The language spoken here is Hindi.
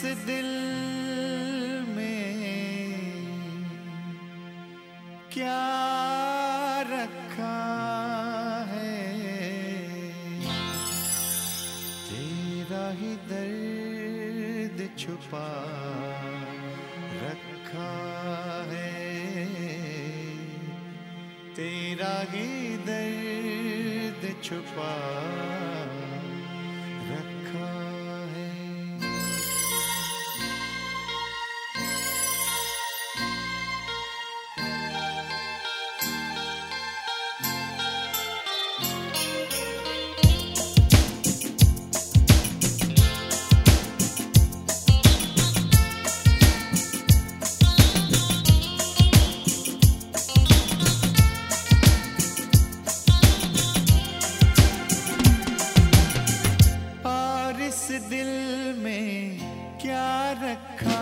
इस दिल में क्या रखा है? तेरा ही दर्द छुपा रखा है। तेरा ही दर्द छुपा come.